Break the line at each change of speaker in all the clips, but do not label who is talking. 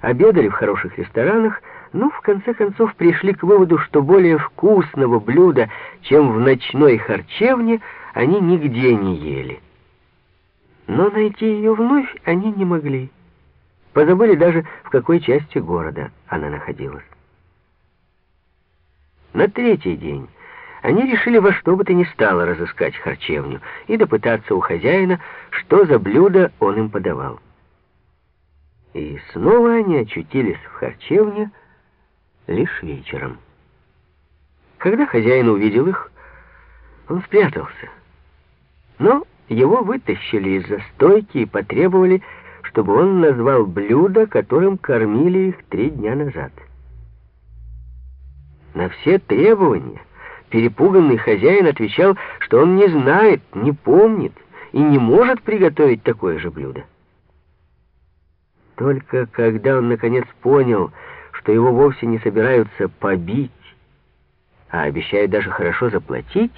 обедали в хороших ресторанах, но в конце концов пришли к выводу, что более вкусного блюда, чем в ночной харчевне, они нигде не ели. Но найти ее вновь они не могли. Позабыли даже, в какой части города она находилась. На третий день они решили во что бы то ни стало разыскать харчевню и допытаться у хозяина, что за блюдо он им подавал. И снова они очутились в харчевне лишь вечером. Когда хозяин увидел их, он спрятался. Но его вытащили из-за стойки и потребовали, чтобы он назвал блюдо, которым кормили их три дня назад. На все требования перепуганный хозяин отвечал, что он не знает, не помнит и не может приготовить такое же блюдо. Только когда он наконец понял, что его вовсе не собираются побить, а обещают даже хорошо заплатить,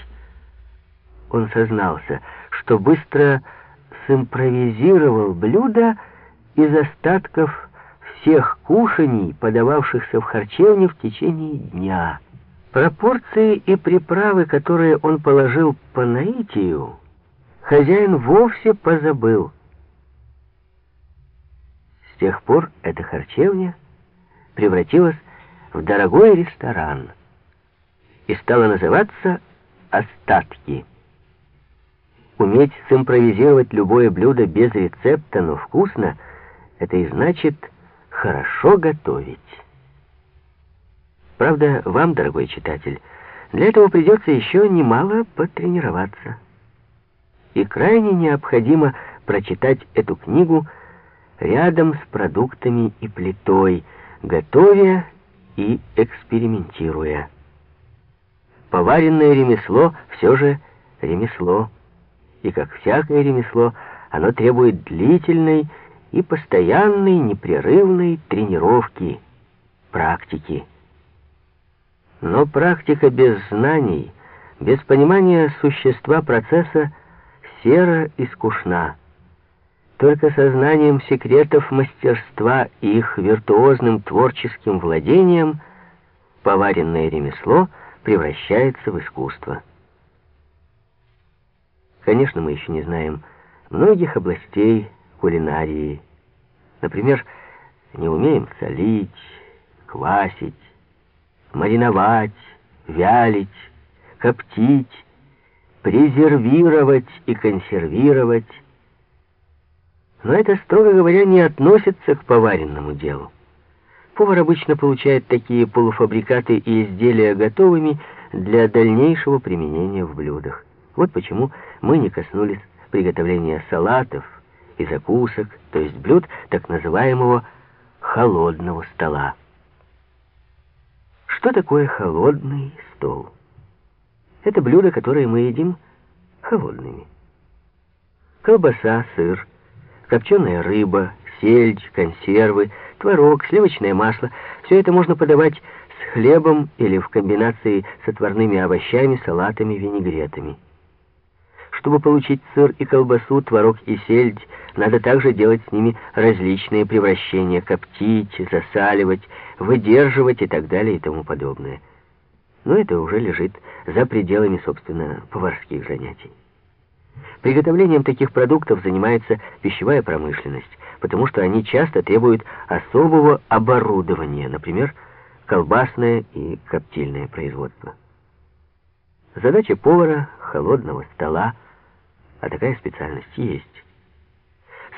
он сознался, что быстро симпровизировал блюдо из остатков всех кушаний, подававшихся в харчевне в течение дня. Пропорции и приправы, которые он положил по наитию, хозяин вовсе позабыл. Тех пор эта харчевня превратилась в дорогой ресторан и стала называться «Остатки». Уметь симпровизировать любое блюдо без рецепта, но вкусно, это и значит хорошо готовить. Правда, вам, дорогой читатель, для этого придется еще немало потренироваться. И крайне необходимо прочитать эту книгу рядом с продуктами и плитой, готовя и экспериментируя. Поваренное ремесло все же ремесло, и, как всякое ремесло, оно требует длительной и постоянной непрерывной тренировки, практики. Но практика без знаний, без понимания существа процесса сера и скучна. Только сознанием секретов мастерства и их виртуозным творческим владением поваренное ремесло превращается в искусство. Конечно, мы еще не знаем многих областей кулинарии. Например, не умеем солить, квасить, мариновать, вялить, коптить, презервировать и консервировать. Но это, строго говоря, не относится к поваренному делу. Повар обычно получает такие полуфабрикаты и изделия готовыми для дальнейшего применения в блюдах. Вот почему мы не коснулись приготовления салатов и закусок, то есть блюд так называемого холодного стола. Что такое холодный стол? Это блюда, которые мы едим холодными. Колбаса, сыр, копченая рыба, сельдь, консервы, творог, сливочное масло — все это можно подавать с хлебом или в комбинации с отварными овощами, салатами, винегретами. Чтобы получить сыр и колбасу, творог и сельдь, надо также делать с ними различные превращения, коптить, засаливать, выдерживать и так далее и тому подобное. Но это уже лежит за пределами, собственно, поварских занятий. Приготовлением таких продуктов занимается пищевая промышленность, потому что они часто требуют особого оборудования, например, колбасное и коптильное производство. Задача повара, холодного стола, а такая специальность есть.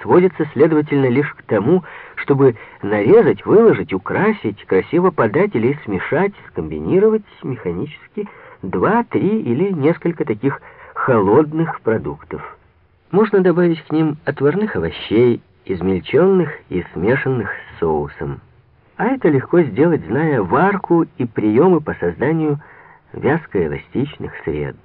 Сводится, следовательно, лишь к тому, чтобы нарезать, выложить, украсить, красиво подать или смешать, скомбинировать механически два, три или несколько таких холодных продуктов. Можно добавить к ним отварных овощей, измельченных и смешанных с соусом. А это легко сделать, зная варку и приемы по созданию вязко-эластичных сред.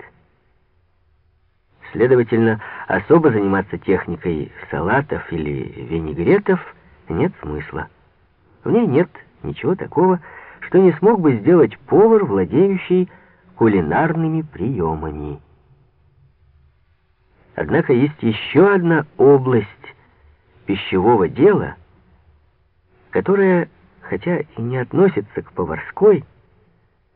Следовательно, особо заниматься техникой салатов или винегретов нет смысла. В ней нет ничего такого, что не смог бы сделать повар, владеющий кулинарными приемами. Однако есть еще одна область пищевого дела, которая, хотя и не относится к поварской,